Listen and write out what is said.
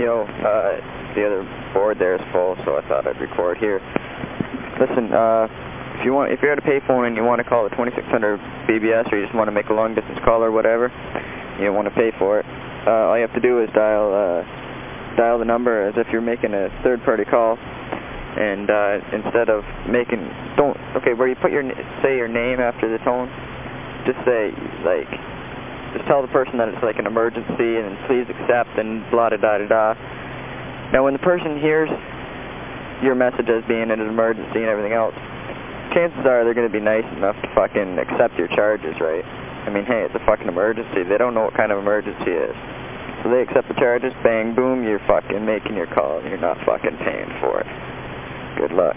you know, uh, the other board there is full, so I thought I'd record here. Listen, uh, if you want, if you're at a payphone and you want to call the 2600 BBS or you just want to make a long distance call or whatever, you don't want to pay for it, uh, all you have to do is dial, uh, dial the number as if you're making a third party call. And uh, instead of making, don't, okay, where you put your, say your name after the tone, just say, like, just tell the person that it's like an emergency and please accept and blah da da da da. Now when the person hears your message as being an emergency and everything else, chances are they're going to be nice enough to fucking accept your charges, right? I mean, hey, it's a fucking emergency. They don't know what kind of emergency it is. So they accept the charges, bang, boom, you're fucking making your call and you're not fucking paying for it. Good luck.